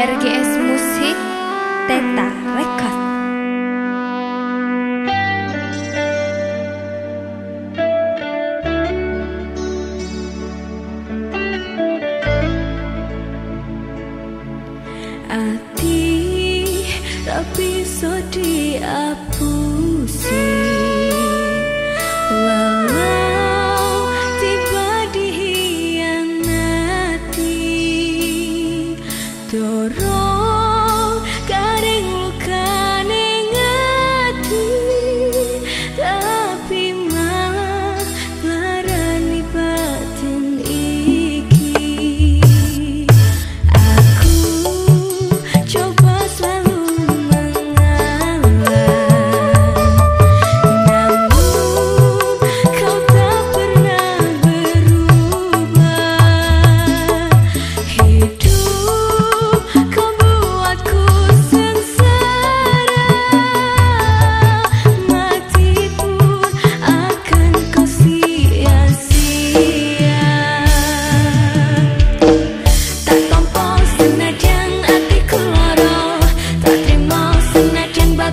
RGS Musik Teta Record. Ati tapi so diapusi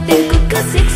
tengo casi